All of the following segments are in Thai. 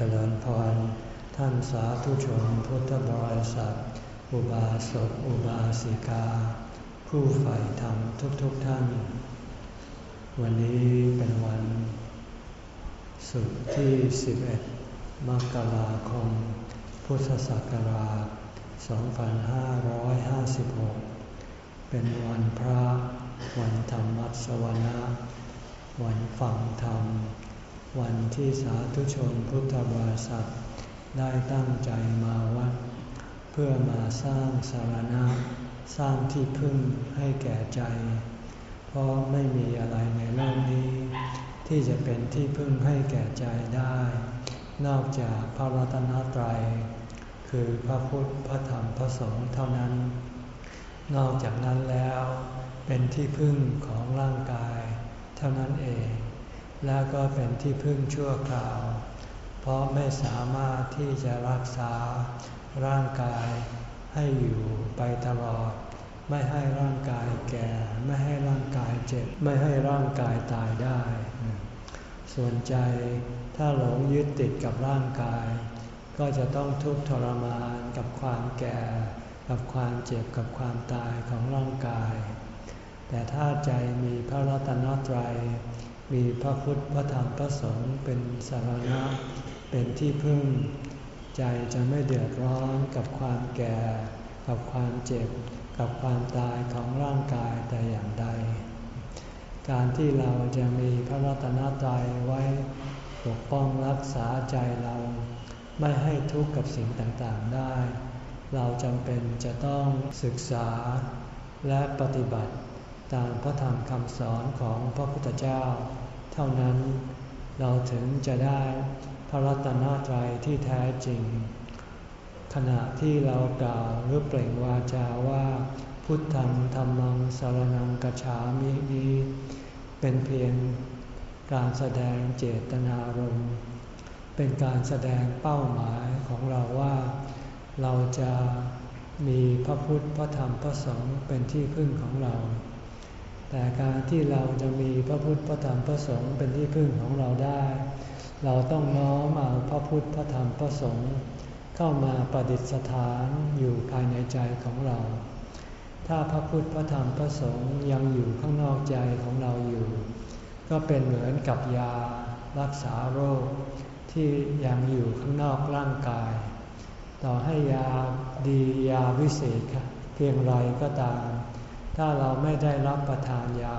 เจริญพร ท่านสาธุชนพุทธบริษัท อุบาสกอุบาสิกา ผู้ใฝ่ธรรมทุกๆทท่าน วันนี้เป็นวันศุกร์ที่ 11 มกราคม พุทธศักราช 2556 เป็นวันพระ วันธรรมสวนะ วันฟังธรรม วันที่สาธุชนพุทธบริษัทได้ตั้งใจมาวัด เพื่อมาสร้างสารณะ สร้างที่พึ่งให้แก่ใจ เพราะไม่มีอะไรในโลกนี้ ที่จะเป็นที่พึ่งให้แก่ใจได้ นอกจากพระรัตนตรัย คือพระพุทธพระธรรมพระสงฆ์เท่านั้น นอกจากนั้นแล้วเป็นที่พึ่งของร่างกาย เท่านั้นเอง และก็เป็นที่พึ่งชั่วคราว เพราะไม่สามารถที่จะรักษาร่างกายให้อยู่ไปตลอด ไม่ให้ร่างกายแก่ ไม่ให้ร่างกายเจ็บ ไม่ให้ร่างกายตายได้ ส่วนใจถ้าหลงยึดติดกับร่างกาย ก็จะต้องทุกข์ทรมานกับความแก่ กับความเจ็บกับความตายของร่างกาย แต่ถ้าใจมีพระรัตนตรัย มีพระพุทธพระธรรมพระสงฆ์เป็นสารณะ เป็นที่พึ่ง ใจจะไม่เดือดร้อนกับความแก่ กับความเจ็บ กับความตายของร่างกายแต่อย่างใด การที่เราจะมีพระรัตนตรัยไว้ปกป้องรักษาใจเรา ไม่ให้ทุกข์กับสิ่งต่างๆได้ เราจำเป็นจะต้องศึกษาและปฏิบัติ ตามพระธรรมคำสอนของพระพุทธเจ้า เท่านั้น เราถึงจะได้พระรัตนตรัยที่แท้จริง ขณะที่เรากล่าวหรือเปล่งวาจาว่า พุทธังธรรมังสารนังกฉามินี้เป็นเพียงการแสดงเจตนารมณ์เป็นการแสดงเป้าหมายของเราว่า เราจะมีพระพุทธพระธรรมพระสงฆ์เป็นที่พึ่งของเรา แต่การที่เราจะมีพระพุทธพระธรรมพระสงฆ์เป็นที่พึ่งของเราได้ เราต้องน้อมเอาพระพุทธพระธรรมพระสงฆ์เข้ามาประดิษฐานอยู่ภายในใจของเรา ถ้าพระพุทธพระธรรมพระสงฆ์ยังอยู่ข้างนอกใจของเราอยู่ ก็เป็นเหมือนกับยารักษาโรค ที่ยังอยู่ข้างนอกร่างกาย ต่อให้ยาดียาวิเศษเพียงไรก็ตาม ถ้าเราไม่ได้รับประทานยา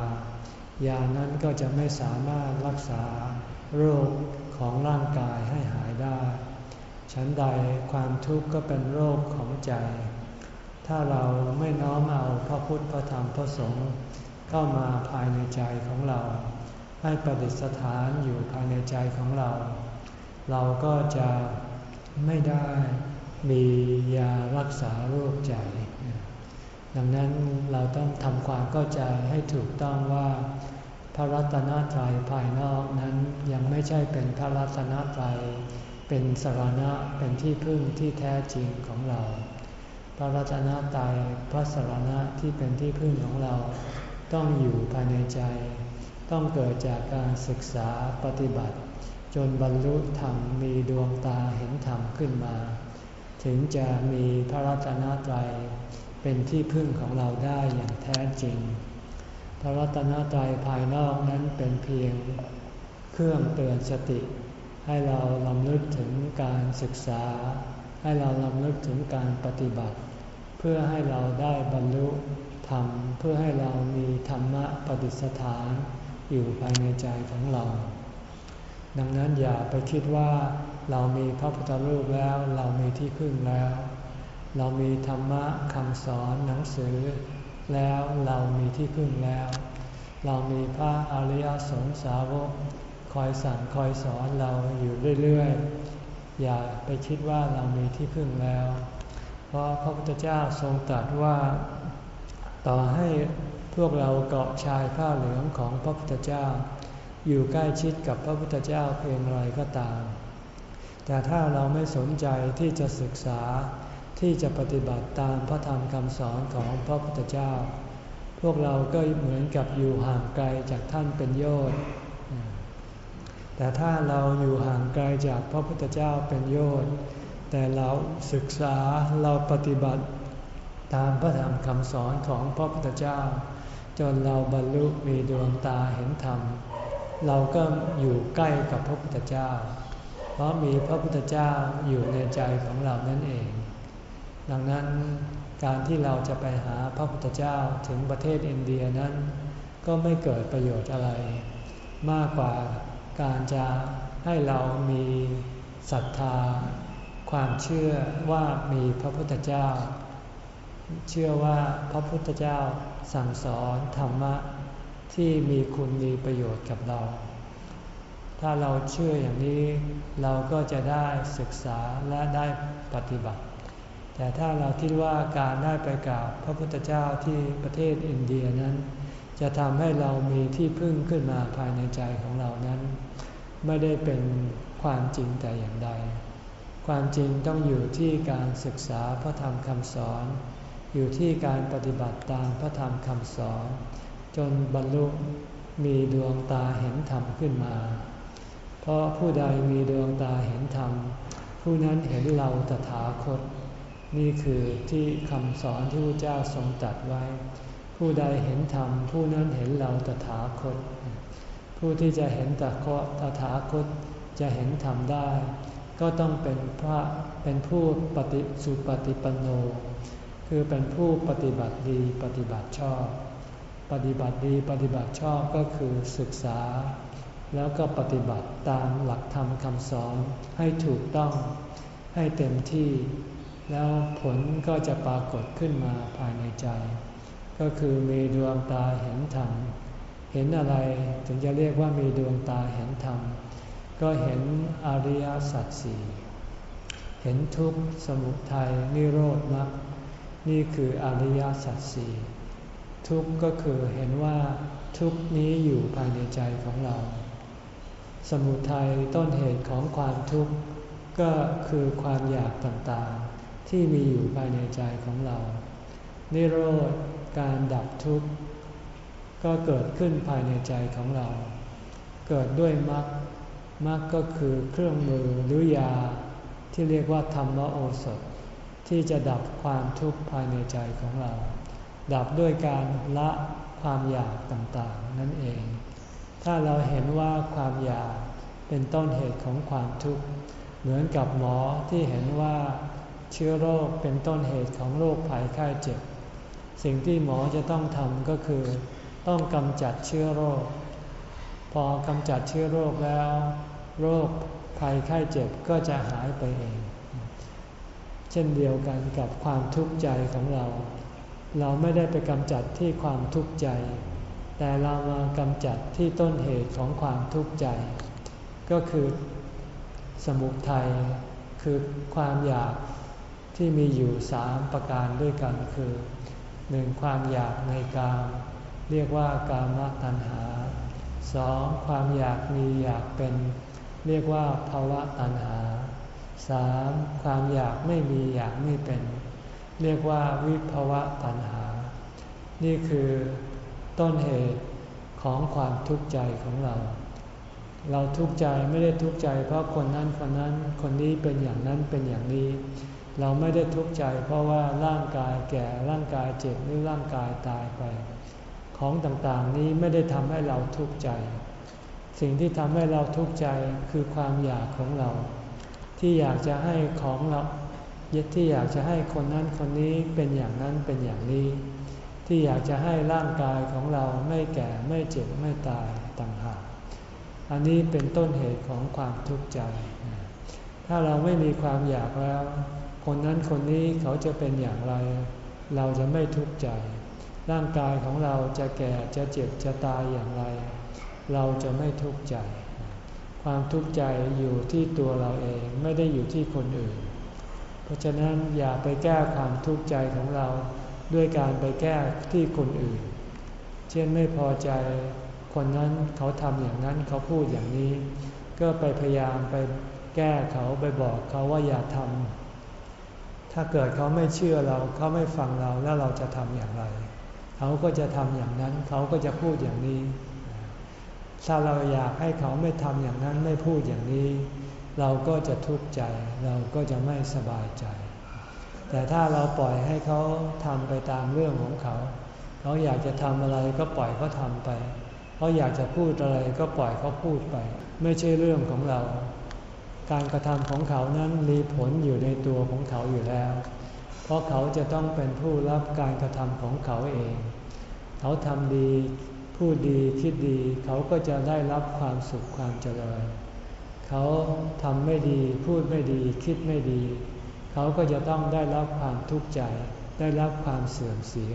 ยานั้นก็จะไม่สามารถรักษาโรคของร่างกายให้หายได้ ฉันใดความทุกข์ก็เป็นโรคของใจ ถ้าเราไม่น้อมเอาพระพุทธพระธรรมพระสงฆ์เข้ามาภายในใจของเรา ให้ประดิษฐานอยู่ภายในใจของเรา เราก็จะไม่ได้มียารักษาโรคใจ ดังนั้นเราต้องทำความเข้าใจให้ถูกต้องว่า พระรัตนตรัยภายนอกนั้นยังไม่ใช่เป็นพระรัตนตรัยเป็นสารณะเป็นที่พึ่งที่แท้จริงของเรา พระรัตนตรัยพระสารณะที่เป็นที่พึ่งของเรา ต้องอยู่ภายในใจ ต้องเกิดจากการศึกษาปฏิบัติ จนบรรลุธรรมมีดวงตาเห็นธรรมขึ้นมา ถึงจะมีพระรัตนตรัย เป็นที่พึ่งของเราได้อย่างแท้จริง พระรัตนตรัยภายนอกนั้นเป็นเพียงเครื่องเตือนสติ ให้เราลำลึกถึงการศึกษา ให้เราลำลึกถึงการปฏิบัติ เพื่อให้เราได้บรรลุธรรม เพื่อให้เรามีธรรมะปฏิสถานอยู่ภายในใจของเรา ดังนั้นอย่าไปคิดว่าเรามีพระพุทธรูปแล้วเรามีที่พึ่งแล้ว เรามีธรรมะคำสอนหนังสือ แล้วเรามีที่พึ่งแล้ว เรามีพระอริยสงสาวกคอยสั่งคอยสอนเราอยู่เรื่อยๆ อย่าไปคิดว่าเรามีที่พึ่งแล้ว เพราะพระพุทธเจ้าทรงตรัสว่า ต่อให้พวกเราเกาะชายผ้าเหลืองของพระพุทธเจ้า อยู่ใกล้ชิดกับพระพุทธเจ้าเพียงไรก็ตาม แต่ถ้าเราไม่สนใจที่จะศึกษา ที่จะปฏิบัติตามพระธรรมคำสอนของพระพุทธเจ้า พวกเราก็เหมือนกับอยู่ห่างไกลจากท่านเป็นโยชน์แต่ถ้าเราอยู่ห่างไกลจากพระพุทธเจ้าเป็นโยชน์แต่เราศึกษาเราปฏิบัติตามพระธรรมคำสอนของพระพุทธเจ้า จนเราบรรลุมีดวงตาเห็นธรรม เราก็อยู่ใกล้กับพระพุทธเจ้า เพราะมีพระพุทธเจ้าอยู่ในใจของเรานั่นเอง ดังนั้นการที่เราจะไปหาพระพุทธเจ้าถึงประเทศอินเดียนั้น ก็ไม่เกิดประโยชน์อะไร มากกว่าการจะให้เรามีศรัทธา ความเชื่อว่ามีพระพุทธเจ้า เชื่อว่าพระพุทธเจ้าสั่งสอนธรรมะที่มีคุณมีประโยชน์กับเรา ถ้าเราเชื่ออย่างนี้เราก็จะได้ศึกษาและได้ปฏิบัติ แต่ถ้าเราคิดว่าการได้ไปกราบพระพุทธเจ้าที่ประเทศอินเดียนั้น จะทำให้เรามีที่พึ่งขึ้นมาภายในใจของเรานั้น ไม่ได้เป็นความจริงแต่อย่างใด ความจริงต้องอยู่ที่การศึกษาพระธรรมคำสอน อยู่ที่การปฏิบัติตามพระธรรมคำสอน จนบรรลุมีดวงตาเห็นธรรมขึ้นมา เพราะผู้ใดมีดวงตาเห็นธรรม ผู้นั้นเห็นเราตถาคต นี่คือที่คำสอนที่พระเจ้าทรงตรัสไว้ ผู้ใดเห็นธรรมผู้นั้นเห็นเราตถาคต ผู้ที่จะเห็นตถาคตจะเห็นธรรมได้ ก็ต้องเป็นพระเป็นผู้ปฏิสุปฏิปันโน คือเป็นผู้ปฏิบัติดีปฏิบัติชอบ ปฏิบัติดีปฏิบัติชอบก็คือศึกษา แล้วก็ปฏิบัติตามหลักธรรมคำสอนให้ถูกต้องให้เต็มที่ แล้วผลก็จะปรากฏขึ้นมาภายในใจ ก็คือมีดวงตาเห็นธรรม เห็นอะไรถึงจะเรียกว่ามีดวงตาเห็นธรรม ก็เห็นอริยสัจสี่เห็นทุกข์สมุทัยนิโรธมรรคนี่คืออริยสัจสี่ทุกข์ก็คือเห็นว่าทุกข์นี้อยู่ภายในใจของเรา สมุทัยต้นเหตุของความทุกข์ก็คือความอยากต่างๆ ที่มีอยู่ภายในใจของเรา นิโรธการดับทุกข์ ก็เกิดขึ้นภายในใจของเรา เกิดด้วยมรรคมรรคก็คือเครื่องมือหรือยา ที่เรียกว่าธรรมโอสถ ที่จะดับความทุกข์ภายในใจของเรา ดับด้วยการละความอยากต่างๆ นั่นเอง ถ้าเราเห็นว่าความอยากเป็นต้นเหตุของความทุกข์ เหมือนกับหมอที่เห็นว่า เชื้อโรคเป็นต้นเหตุของโรคภัยไข้เจ็บ สิ่งที่หมอจะต้องทำก็คือ ต้องกำจัดเชื้อโรค พอกำจัดเชื้อโรคแล้ว โรคภัยไข้เจ็บก็จะหายไปเอง เช่นเดียวกันกับความทุกข์ใจของเรา เราไม่ได้ไปกำจัดที่ความทุกข์ใจ แต่เรามากำจัดที่ต้นเหตุของความทุกข์ใจ ก็คือสมุทัยคือความอยาก ที่มีอยู่สามประการด้วยกันคือหนึ่งความอยากในกามเรียกว่ากามตัณหาสองความอยากมีอยากเป็น เรียกว่าภาวะตัณหาสามความอยากไม่มีอยากไม่เป็น เรียกว่าวิภาวะตัณหา นี่คือต้นเหตุของความทุกข์ใจของเรา เราทุกข์ใจไม่ได้ทุกข์ใจ เพราะคนนั้นคนนั้นคนนี้เป็นอย่างนั้นเป็นอย่างนี้ เราไม่ได้ทุกข์ใจ เพราะว่าร่างกายแก่ร่างกายเจ็บหรือร่างกายตายไป ของต่างๆนี้ไม่ได้ทำให้เราทุกข์ใจ สิ่งที่ทำให้เราทุกข์ใจคือความอยากของเรา ที่อยากจะให้ของเราที่อยากจะให้คนนั้นคนนี้เป็นอย่างนั้นเป็นอย่างนี้ ที่อยากจะให้ร่างกายของเราไม่แก่ไม่เจ็บไม่ตายต่างหากอันนี้เป็นต้นเหตุของความทุกข์ใจ ถ้าเราไม่มีความอยากแล้ว คนนั้นคนนี้เขาจะเป็นอย่างไร เราจะไม่ทุกข์ใจ ร่างกายของเราจะแก่จะเจ็บจะตายอย่างไร เราจะไม่ทุกข์ใจ ความทุกข์ใจอยู่ที่ตัวเราเองไม่ได้อยู่ที่คนอื่น เพราะฉะนั้นอย่าไปแก้ความทุกข์ใจของเราด้วยการไปแก้ที่คนอื่น เช่นไม่พอใจคนนั้นเขาทำอย่างนั้นเขาพูดอย่างนี้ ก็ไปพยายามไปแก้เขาไปบอกเขาว่าอย่าทำ ถ้าเกิดเขาไม่เชื่อเราเขาไม่ฟังเราแล้วเราจะทำอย่างไร เขาก็จะทำอย่างนั้น เขาก็จะพูดอย่างนี้ ถ้าเราอยากให้เขาไม่ทำอย่างนั้นไม่พูดอย่างนี้ เราก็จะทุกข์ใจ เราก็จะไม่สบายใจ แต่ถ้าเราปล่อยให้เขาทำไปตามเรื่องของเขา เขาอยากจะทำอะไรก็ปล่อยเขาทำไป เขาอยากจะพูดอะไรก็ปล่อยเขาพูดไป ไม่ใช่เรื่องของเรา การกระทำของเขานั้นมีผลอยู่ในตัวของเขาอยู่แล้ว เพราะเขาจะต้องเป็นผู้รับการกระทำของเขาเอง เขาทำดีพูดดีคิดดีเขาก็จะได้รับความสุขความเจริญ เขาทำไม่ดีพูดไม่ดีคิดไม่ดี เขาก็จะต้องได้รับความทุกข์ใจ ได้รับความเสื่อมเสีย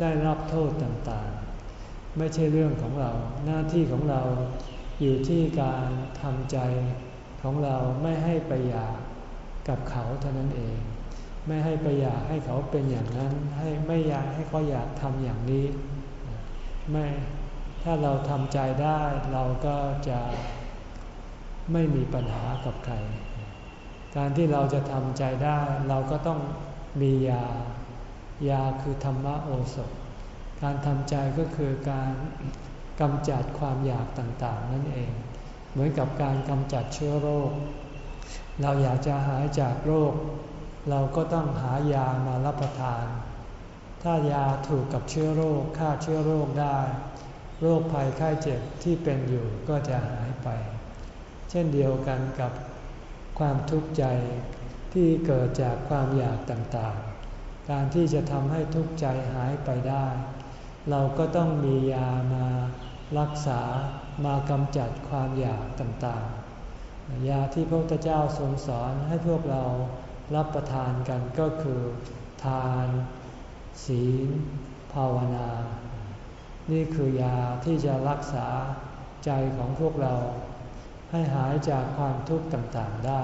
ได้รับโทษต่างๆ ไม่ใช่เรื่องของเรา หน้าที่ของเราอยู่ที่การทำใจ ของเราไม่ให้ไปอยากกับเขาเท่านั้นเอง ไม่ให้ไปอยากให้เขาเป็นอย่างนั้น ให้ไม่อยากให้เขาอยากทำอย่างนี้ ไม่ถ้าเราทำใจได้เราก็จะไม่มีปัญหากับใคร การที่เราจะทำใจได้เราก็ต้องมียา ยาคือธรรมโอสถ การทำใจก็คือการกำจัดความอยากต่างๆ นั่นเอง เหมือนกับการกำจัดเชื้อโรค เราอยากจะหายจากโรค เราก็ต้องหายามารับประทาน ถ้ายาถูกกับเชื้อโรคฆ่าเชื้อโรคได้ โรคภัยไข้เจ็บที่เป็นอยู่ก็จะหายไป เช่นเดียวกันกับความทุกข์ใจที่เกิดจากความอยากต่างๆ การที่จะทำให้ทุกข์ใจหายไปได้ เราก็ต้องมียามารักษา มากำจัดความอยากต่างๆ ยาที่พระพุทธเจ้าทรงสอนให้พวกเรารับประทานกันก็คือ ทาน ศีล ภาวนา นี่คือยาที่จะรักษาใจของพวกเรา ให้หายจากความทุกข์ต่างๆได้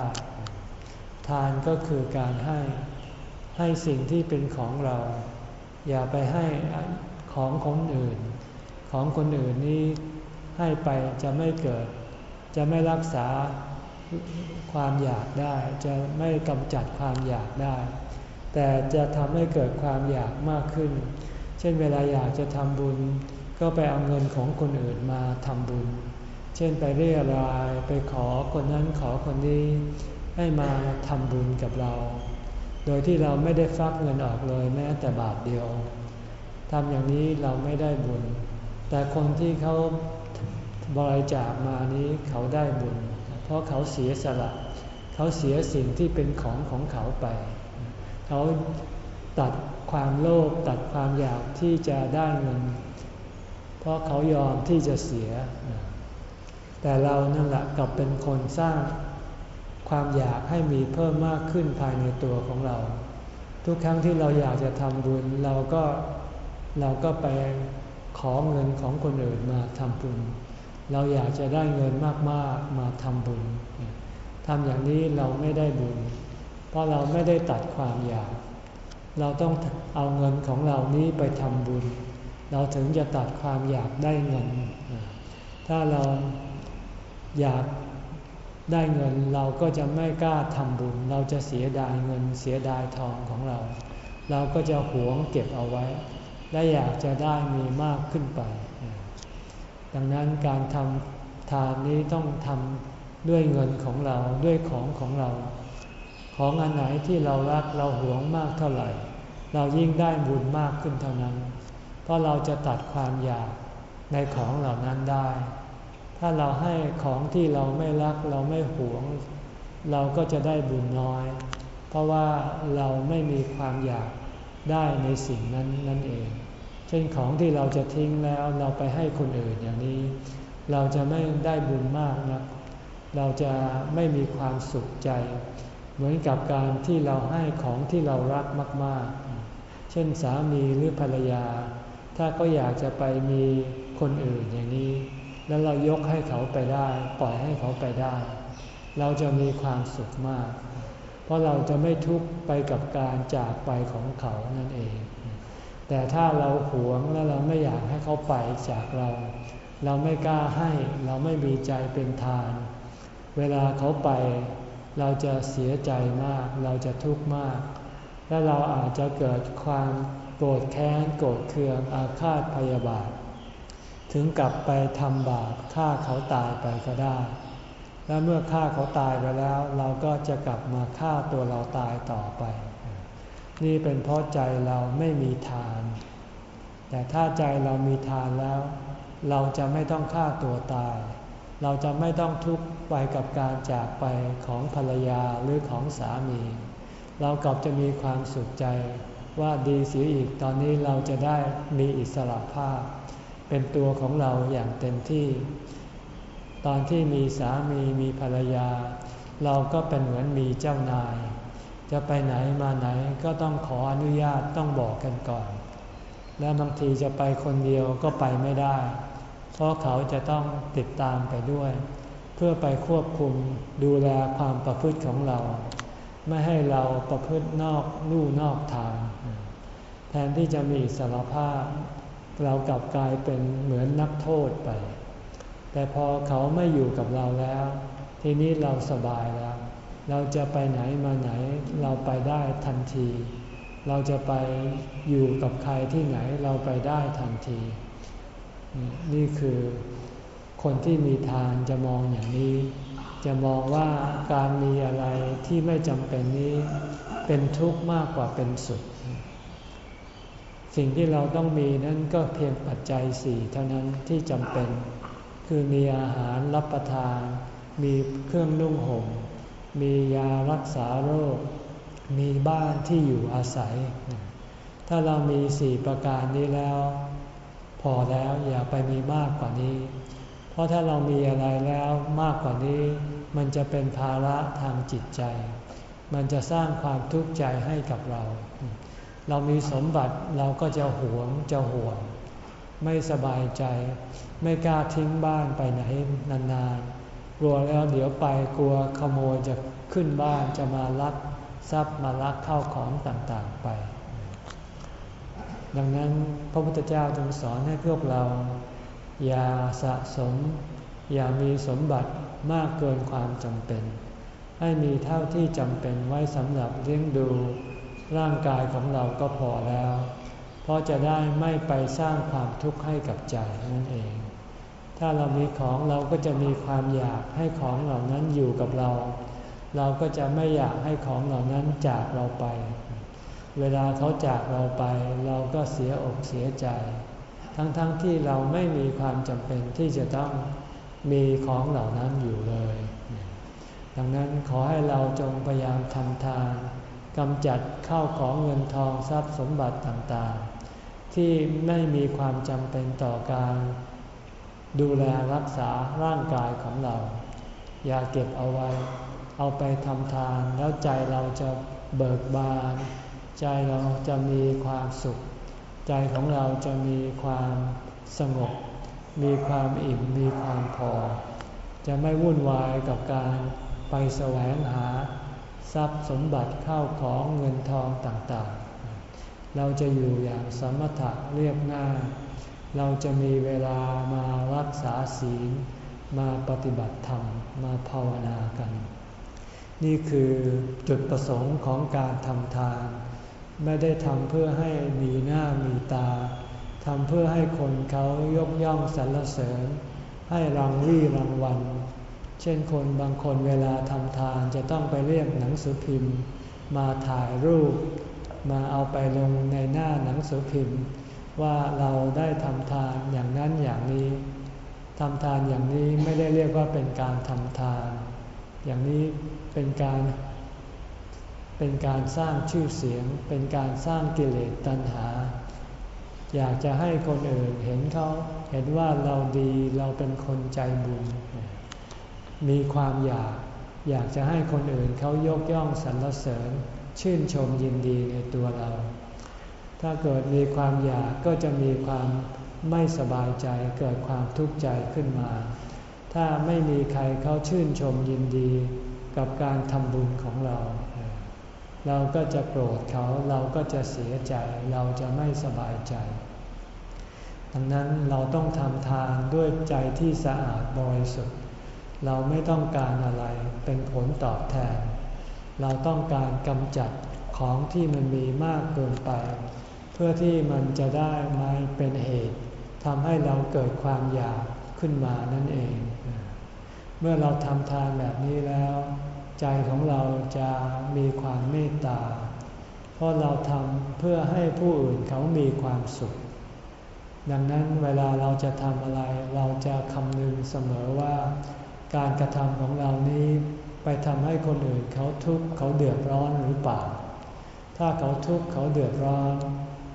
ทานก็คือการให้ให้สิ่งที่เป็นของเรา อย่าไปให้ของคนอื่น ของคนอื่นนี้ ให้ไปจะไม่เกิด จะไม่รักษาความอยากได้ จะไม่กำจัดความอยากได้ แต่จะทำให้เกิดความอยากมากขึ้น เช่นเวลาอยากจะทำบุญ ก็ไปเอาเงินของคนอื่นมาทำบุญ เช่นไปเรียรายไปขอคนนั้นขอคนนี้ ให้มาทำบุญกับเรา โดยที่เราไม่ได้ฟักเงินออกเลยแม้แต่บาทเดียวทำอย่างนี้เราไม่ได้บุญ แต่คนที่เขา บริจาคมานี้เขาได้บุญ เพราะเขาเสียสละ เขาเสียสิ่งที่เป็นของของเขาไป เขาตัดความโลภตัดความอยากที่จะได้เงิน เพราะเขายอมที่จะเสีย แต่เรานั่นแหละกลับเป็นคนสร้างความอยากให้มีเพิ่มมากขึ้นภายในตัวของเรา ทุกครั้งที่เราอยากจะทำบุญเราก็เราก็ไปขอเงินของคนอื่นมาทำบุญ เราอยากจะได้เงินมากๆมาทำบุญทำอย่างนี้เราไม่ได้บุญ เพราะเราไม่ได้ตัดความอยาก เราต้องเอาเงินของเรานี้ไปทำบุญ เราถึงจะตัดความอยากได้เงิน ถ้าเราอยากได้เงินเราก็จะไม่กล้าทำบุญ เราจะเสียดายเงินเสียดายทองของเรา เราก็จะหวงเก็บเอาไว้ และอยากจะได้มีมากขึ้นไป ดังนั้นการทำทานนี้ต้องทำด้วยเงินของเราด้วยของของเรา ของอันไหนที่เรารักเราหวงมากเท่าไหร่ เรายิ่งได้บุญมากขึ้นเท่านั้น เพราะเราจะตัดความอยากในของเหล่านั้นได้ ถ้าเราให้ของที่เราไม่รักเราไม่หวง เราก็จะได้บุญน้อย เพราะว่าเราไม่มีความอยากได้ในสิ่งนั้นนั่นเอง เช่นของที่เราจะทิ้งแล้วเราไปให้คนอื่นอย่างนี้ เราจะไม่ได้บุญมากนะเราจะไม่มีความสุขใจ เหมือนกับการที่เราให้ของที่เรารักมาก ๆ เช่นสามีหรือภรรยา ถ้าก็อยากจะไปมีคนอื่นอย่างนี้ แล้วเรายกให้เขาไปได้ ปล่อยให้เขาไปได้ เราจะมีความสุขมาก เพราะเราจะไม่ทุกข์ไปกับการจากไปของเขานั่นเอง แต่ถ้าเราหวงแล้วเราไม่อยากให้เขาไปจากเรา เราไม่กล้าให้เราไม่มีใจเป็นทาน เวลาเขาไป เราจะเสียใจมาก เราจะทุกข์มาก และเราอาจจะเกิดความโกรธแค้นโกรธเคืองอาฆาตพยาบาท ถึงกลับไปทำบาปฆ่าเขาตายไปก็ได้ และเมื่อฆ่าเขาตายไปแล้ว เราก็จะกลับมาฆ่าตัวเราตายต่อไป นี่เป็นเพราะใจเราไม่มีทาน แต่ถ้าใจเรามีทานแล้ว เราจะไม่ต้องฆ่าตัวตาย เราจะไม่ต้องทุกข์ไปกับการจากไปของภรรยาหรือของสามี เรากลับจะมีความสุขใจว่าดีเสียอีกตอนนี้เราจะได้มีอิสระภาพ เป็นตัวของเราอย่างเต็มที่ ตอนที่มีสามีมีภรรยา เราก็เป็นเหมือนมีเจ้านาย จะไปไหนมาไหนก็ต้องขออนุญาตต้องบอกกันก่อน และบางทีจะไปคนเดียวก็ไปไม่ได้ เพราะเขาจะต้องติดตามไปด้วย เพื่อไปควบคุมดูแลความประพฤติของเรา ไม่ให้เราประพฤตินอกลู่นอกทาง แทนที่จะมีสารภาพ เรากลับกลายเป็นเหมือนนักโทษไป แต่พอเขาไม่อยู่กับเราแล้ว ทีนี้เราสบายแล้ว เราจะไปไหนมาไหนเราไปได้ทันที เราจะไปอยู่กับใครที่ไหนเราไปได้ทันที นี่คือคนที่มีทานจะมองอย่างนี้ จะมองว่าการมีอะไรที่ไม่จำเป็นนี้เป็นทุกข์มากกว่าเป็นสุข สิ่งที่เราต้องมีนั้นก็เพียงปัจจัยสี่เท่านั้นที่จำเป็น คือมีอาหารรับประทาน มีเครื่องนุ่งห่มมียารักษาโรค มีบ้านที่อยู่อาศัย ถ้าเรามีสี่ประการนี้แล้ว พอแล้วอย่าไปมีมากกว่านี้ เพราะถ้าเรามีอะไรแล้วมากกว่านี้ มันจะเป็นภาระทางจิตใจ มันจะสร้างความทุกข์ใจให้กับเรา เรามีสมบัติเราก็จะหวงจะห่วง ไม่สบายใจ ไม่กล้าทิ้งบ้านไปไหนนานๆกลัวแล้วเดี๋ยวไปกลัวขโมยจะขึ้นบ้านจะมาลัก ทรัพย์มาลักเข้าของต่างๆไป ดังนั้นพระพุทธเจ้าจึงสอนให้พวกเรา อย่าสะสม อย่ามีสมบัติมากเกินความจำเป็น ให้มีเท่าที่จำเป็นไว้สำหรับเลี้ยงดูร่างกายของเราก็พอแล้ว เพราะจะได้ไม่ไปสร้างความทุกข์ให้กับใจนั่นเอง ถ้าเรามีของเราก็จะมีความอยากให้ของเหล่านั้นอยู่กับเรา เราก็จะไม่อยากให้ของเหล่านั้นจากเราไป เวลาเขาจากเราไป เราก็เสียอกเสียใจ ทั้งๆทที่เราไม่มีความจำเป็นที่จะต้องมีของเหล่านั้นอยู่เลย ดังนั้นขอให้เราจงพยายามทำทานกำจัดข้าวของเงินทองทรัพย์สมบัติต่างๆ ที่ไม่มีความจำเป็นต่อการดูแลรักษาร่างกายของเรา อย่าเก็บเอาไว้ เอาไปทำทานแล้วใจเราจะเบิกบาน ใจเราจะมีความสุข ใจของเราจะมีความสงบ มีความอิ่มมีความพอ จะไม่วุ่นวายกับการไปแสวงหา ทรัพย์สมบัติเข้าของเงินทองต่างๆ เราจะอยู่อย่างสมถะเรียบง่าย เราจะมีเวลามารักษาศีล มาปฏิบัติธรรม มาภาวนากัน นี่คือจุดประสงค์ของการทำทาน ไม่ได้ทำเพื่อให้มีหน้ามีตาทำเพื่อให้คนเขายกย่องสรรเสริญ ให้รางวี่รางวัล เช่นคนบางคนเวลาทำทานจะต้องไปเรียกหนังสือพิมพ์ มาถ่ายรูป มาเอาไปลงในหน้าหนังสือพิมพ์ ว่าเราได้ทำทานอย่างนั้นอย่างนี้ทำทานอย่างนี้ไม่ได้เรียกว่าเป็นการทำทาน อย่างนี้ เป็นการเป็นการสร้างชื่อเสียง เป็นการสร้างกิเลสตัณหา อยากจะให้คนอื่นเห็นเขาเห็นว่าเราดีเราเป็นคนใจบุญ มีความอยากอยากจะให้คนอื่นเขายกย่องสรรเสริญ ชื่นชมยินดีในตัวเรา ถ้าเกิดมีความอยากก็จะมีความไม่สบายใจเกิดความทุกข์ใจขึ้นมา ถ้าไม่มีใครเขาชื่นชมยินดี กับการทำบุญของเรา เราก็จะโกรธเขาเราก็จะเสียใจ เราจะไม่สบายใจ ดังนั้นเราต้องทำทานด้วยใจที่สะอาดบริสุทธิ์ เราไม่ต้องการอะไรเป็นผลตอบแทน เราต้องการกำจัดของที่มันมีมากเกินไป เพื่อที่มันจะได้ไม่เป็นเหตุทำให้เราเกิดความอยากขึ้นมานั่นเอง เมื่อเราทำทานแบบนี้แล้ว ใจของเราจะมีความเมตตา เพราะเราทำเพื่อให้ผู้อื่นเขามีความสุข ดังนั้นเวลาเราจะทำอะไรเราจะคำนึงเสมอว่า การกระทำของเรานี้ไปทำให้คนอื่นเขาทุกข์เขาเดือดร้อนหรือเปล่า ถ้าเขาทุกข์เขาเดือดร้อน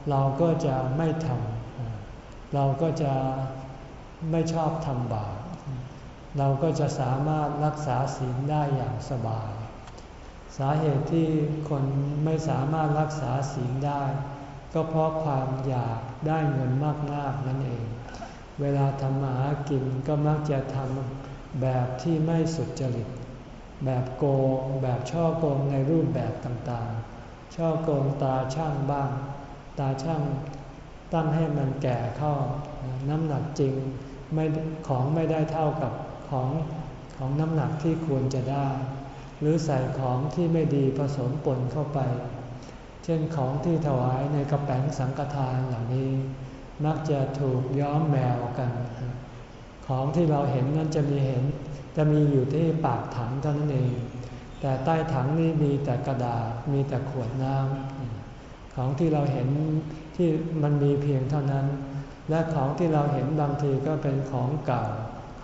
เราก็จะไม่ทำเราก็จะไม่ชอบทำบาป เราก็จะสามารถรักษาศีลได้อย่างสบาย สาเหตุที่คนไม่สามารถรักษาศีลได้ ก็เพราะความอยากได้เงินมากๆนั่นเอง เวลาทำมาหากินก็มักจะทำแบบที่ไม่สุจริต แบบโกงแบบช่อโกงในรูปแบบต่างๆ ช่อโกงตาช่างบ้าง ตาช่างตั้งให้มันแก่เข้าน้ำหนักจริงไม่ของไม่ได้เท่ากับ ของของน้ำหนักที่ควรจะได้ หรือใส่ของที่ไม่ดีผสมปนเข้าไป เช่นของที่ถวายในกระแป้งสังฆทานเหล่านี้ มักจะถูกย้อมแมวกัน ของที่เราเห็นนั้นจะมีเห็นจะมีอยู่ที่ปากถังเท่านั้นเอง แต่ใต้ถังนี้มีแต่กระดาษมีแต่ขวดน้ำของที่เราเห็นที่มันมีเพียงเท่านั้น และของที่เราเห็นบางทีก็เป็นของเก่า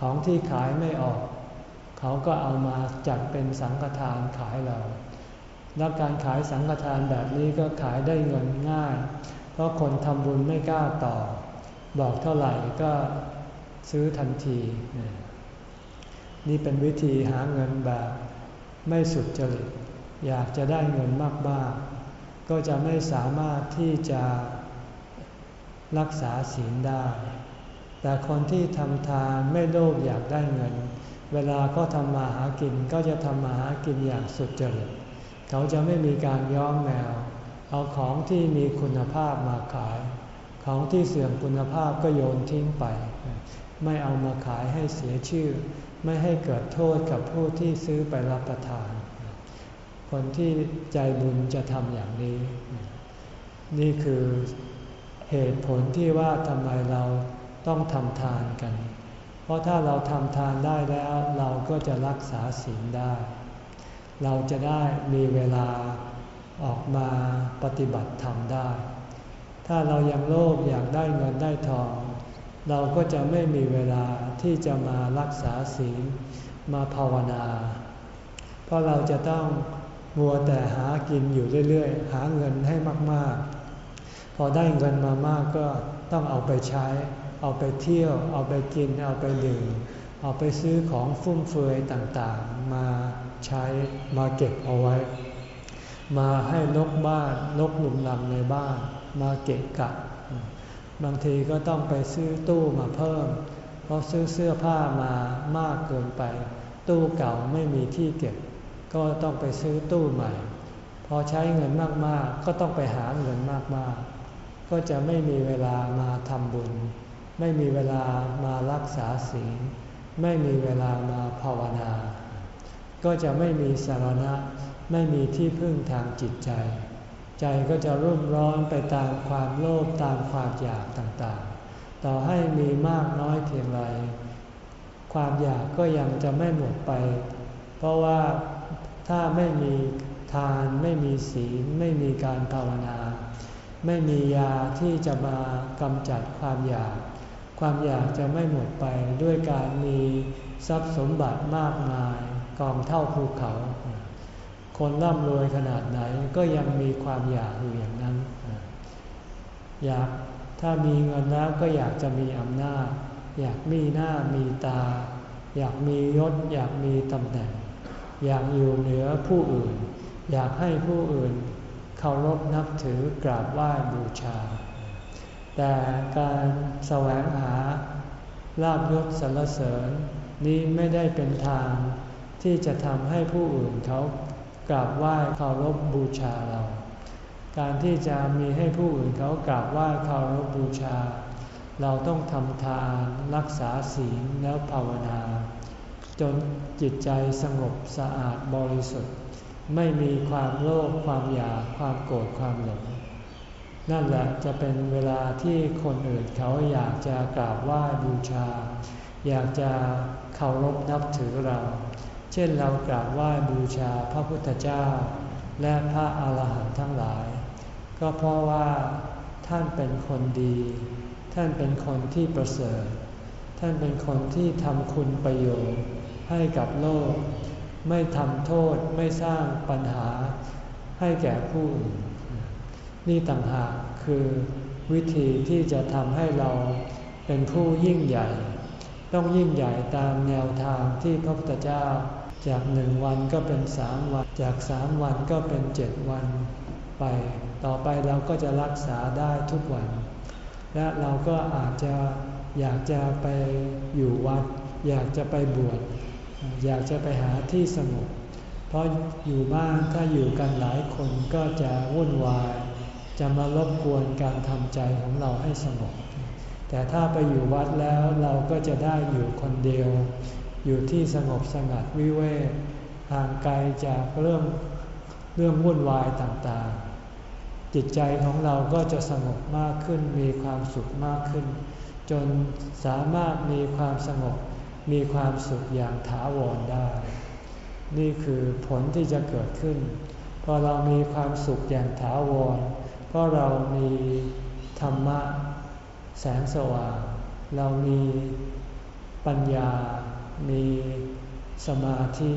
ของที่ขายไม่ออก เขาก็เอามาจัดเป็นสังฆทานขายเรา แล้วการขายสังฆทานแบบนี้ก็ขายได้เงินง่าย เพราะคนทำบุญไม่กล้าต่อ บอกเท่าไหร่ก็ซื้อทันที นี่เป็นวิธีหาเงินแบบไม่สุดจริต อยากจะได้เงินมากๆ ก็จะไม่สามารถที่จะรักษาศีลได้ แต่คนที่ทำทานไม่โลภอยากได้เงิน เวลาก็ทำมาหากินก็จะทำมาหากินอย่างสุดจริต เขาจะไม่มีการย้อมแมว เอาของที่มีคุณภาพมาขาย ของที่เสื่อมคุณภาพก็โยนทิ้งไป ไม่เอามาขายให้เสียชื่อ ไม่ให้เกิดโทษกับผู้ที่ซื้อไปรับประทาน คนที่ใจบุญจะทำอย่างนี้ นี่คือเหตุผลที่ว่าทำไมเรา ต้องทำทานกัน เพราะถ้าเราทำทานได้แล้วเราก็จะรักษาศีลได้ เราจะได้มีเวลาออกมาปฏิบัติธรรมได้ ถ้าเรายังโลภอยากได้เงินได้ทอง เราก็จะไม่มีเวลาที่จะมารักษาศีลมาภาวนา เพราะเราจะต้องมัวแต่หากินอยู่เรื่อยๆ หาเงินให้มากๆ พอได้เงินมามากก็ต้องเอาไปใช้ เอาไปเที่ยว เอาไปกิน เอาไปดื่ม เอาไปซื้อของฟุ่มเฟือยต่างๆ มาใช้มาเก็บเอาไว้ มาให้ลกบ้านลกหลุมลำในบ้านมาเก็บกะบางทีก็ต้องไปซื้อตู้มาเพิ่ม เพราะซื้อเสื้อผ้ามามากเกินไป ตู้เก่าไม่มีที่เก็บ ก็ต้องไปซื้อตู้ใหม่ พอใช้เงินมากๆ ก็ต้องไปหาเงินมากๆ ก็จะไม่มีเวลามาทำบุญ ไม่มีเวลามารักษาศีล ไม่มีเวลามาภาวนา ก็จะไม่มีสารณะ ไม่มีที่พึ่งทางจิตใจ ใจก็จะรุ่มร้อนไปตามความโลภตามความอยากต่างๆ ต่อให้มีมากน้อยเพียงไรความอยากก็ยังจะไม่หมดไป เพราะว่าถ้าไม่มีทานไม่มีศีลไม่มีการภาวนา ไม่มียาที่จะมากำจัดความอยาก ความอยากจะไม่หมดไปด้วยการมีทรัพย์สมบัติมากมายกองเท่าภูเขา คนร่ำรวยขนาดไหนก็ยังมีความอยากอยู่อย่างนั้น อยากถ้ามีเงินแล้วก็อยากจะมีอำนาจ อยากมีหน้ามีตา อยากมียศ อยากมีตำแหน่ง อยากอยู่เหนือผู้อื่น อยากให้ผู้อื่นเคารพนับถือกราบไหว้บูชา แต่การแสวงหาลาบยศสรรเสริญนี้ไม่ได้เป็นทางที่จะทำให้ผู้อื่นเขากราบไหว้เคารพบูชาเรา การที่จะมีให้ผู้อื่นเขากราบไหว้เคารพบูชา เราต้องทำทานรักษาศีลแล้วภาวนา จนจิตใจสงบสะอาดบริสุทธิ์ ไม่มีความโลภความอยากความโกรธความหลง นั่นแหละจะเป็นเวลาที่คนอื่นเขาอยากจะกราบไหว้บูชา อยากจะเคารพนับถือเรา เช่นเรากราบไหว้บูชาพระพุทธเจ้า และพระอาหารหันต์ทั้งหลาย ก็เพราะว่าท่านเป็นคนดี ท่านเป็นคนที่ประเสริฐ ท่านเป็นคนที่ทำคุณประโยชน์ให้กับโลก ไม่ทำโทษไม่สร้างปัญหาให้แก่ผู้อื่น นี่ต่างหากคือวิธีที่จะทำให้เราเป็นผู้ยิ่งใหญ่ ต้องยิ่งใหญ่ตามแนวทางที่พระพุทธเจ้า จากหนึ่งวันก็เป็นสามวัน จากสามวันก็เป็นเจ็ดวันไป ต่อไปเราก็จะรักษาได้ทุกวัน และเราก็อาจจะอยากจะไปอยู่วัด อยากจะไปบวชอยากจะไปหาที่สงบเพราะอยู่บ้านถ้าอยู่กันหลายคนก็จะวุ่นวาย จะมารบกวนการทำใจของเราให้สงบ แต่ถ้าไปอยู่วัดแล้วเราก็จะได้อยู่คนเดียว อยู่ที่สงบสงัดวิเวกห่างไกลจากเรื่องเรื่องวุ่นวายต่างๆ จิตใจของเราก็จะสงบมากขึ้นมีความสุขมากขึ้น จนสามารถมีความสงบมีความสุขอย่างถาวรได้ นี่คือผลที่จะเกิดขึ้น พอเรามีความสุขอย่างถาวร เพราะเรามีธรรมะแสงสว่าง เรามีปัญญา มีสมาธิ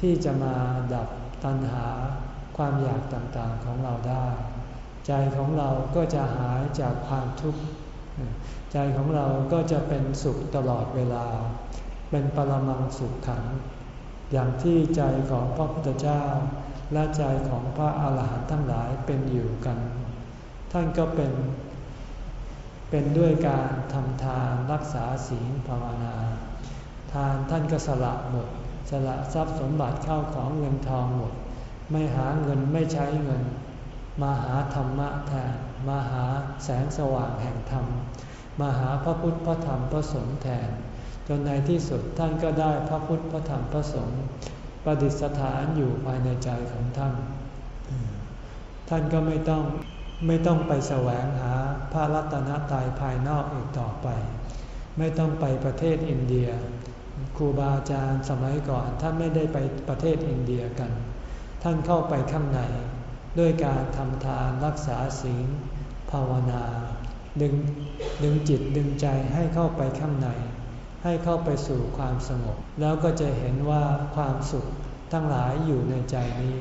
ที่จะมาดับตัณหาความอยากต่างๆของเราได้ ใจของเราก็จะหายจากความทุกข์ ใจของเราก็จะเป็นสุขตลอดเวลา เป็นปรมังสุขขัง อย่างที่ใจของพระพุทธเจ้า และใจของพระอาหารหันต์ทั้งหลายเป็นอยู่กัน ท่านก็เป็น เป็นด้วยการทำทานรักษาศีลภาวนา ทานท่านก็สละหมด สละทรัพย์สมบัติเข้าของเงินทองหมด ไม่หาเงินไม่ใช้เงิน มาหาธรรมะแทนมาหาแสงสว่างแห่งธรรม มาหาพระพุทธพระธรรมพระสงฆ์แทน จนในที่สุดท่านก็ได้พระพุทธพระธรรมพระสงฆ์ประดิษฐานอยู่ภายในใจของท่าน ท่านก็ไม่ต้อง ไม่ต้องไปแสวงหาพระรัตนตรัยภายนอกอีกต่อไป ไม่ต้องไปประเทศอินเดีย ครูบาอาจารย์สมัยก่อนท่านไม่ได้ไปประเทศอินเดียกัน ท่านเข้าไปข้างใน ด้วยการทำทานรักษาศีลภาวนา ดึงดึงจิตดึงใจให้เข้าไปข้างใน ให้เข้าไปสู่ความสงบ แล้วก็จะเห็นว่าความสุขทั้งหลายอยู่ในใจนี้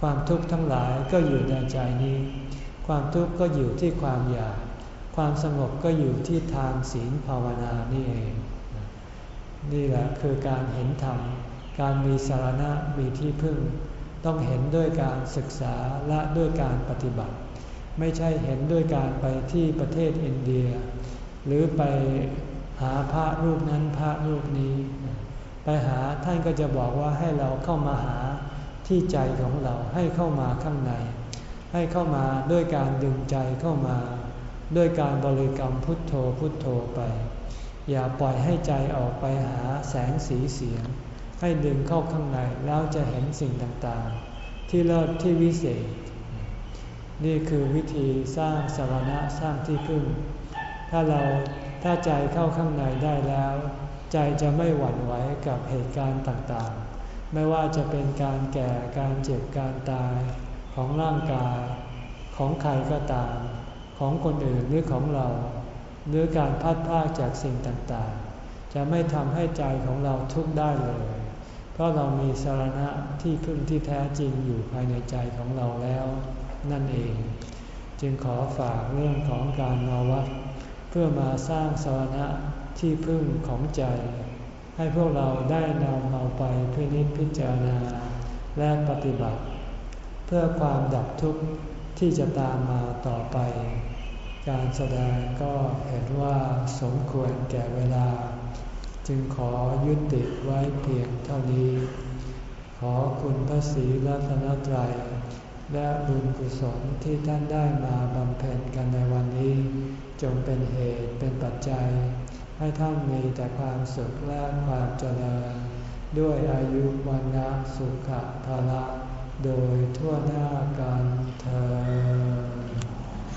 ความทุกข์ทั้งหลายก็อยู่ในใจนี้ ความทุกข์ก็อยู่ที่ความอยาก ความสงบก็อยู่ที่ทานศีลภาวนานี่เอง นี่แหละคือการเห็นธรรม การมีสารณะมีที่พึ่ง ต้องเห็นด้วยการศึกษาและด้วยการปฏิบัติ ไม่ใช่เห็นด้วยการไปที่ประเทศอินเดีย หรือไปหาพระรูปนั้นพระรูปนี้ ไปหาท่านก็จะบอกว่าให้เราเข้ามาหาที่ใจของเราให้เข้ามาข้างใน ให้เข้ามาด้วยการดึงใจเข้ามา ด้วยการบริกรรมพุทโธพุทโธไป อย่าปล่อยให้ใจออกไปหาแสงสีเสียง ให้ดึงเข้าข้างในแล้วจะเห็นสิ่งต่างๆ ที่เลิศที่วิเศษ นี่คือวิธีสร้างสารณะสร้างที่พึ่ง ถ้าเราถ้าใจเข้าข้างในได้แล้ว ใจจะไม่หวั่นไหวกับเหตุการณ์ต่างๆ ไม่ว่าจะเป็นการแก่การเจ็บการตาย ของร่างกาย ของใครก็ตาม ของคนอื่นหรือของเรา หรือการพัดพากจากสิ่งต่างๆ จะไม่ทำให้ใจของเราทุกข์ได้เลย เพราะเรามีสารณะที่พึ่งที่แท้จริงอยู่ภายในใจของเราแล้ว นั่นเอง จึงขอฝากเรื่องของการมาวัดเพื่อมาสร้างสารณะที่พึ่งของใจ ให้พวกเราได้นำเอาไปพินิจพิจารณาและปฏิบัติ พื่อความดับทุกข์ที่จะตามมาต่อไป การแสดงก็เห็นว่าสมควรแก่เวลา จึงขอยุติไว้เพียงเท่านี้ ขอคุณพระศรีรัตนตรัย และบุญกุศลที่ท่านได้มาบำเพ็ญกันในวันนี้ จงเป็นเหตุเป็นปัจจัย ให้ท่านมีแต่ความสุขและความเจริญ ด้วยอายุวันนะสุขภาละ โดยทั่วหน้ากันเธอ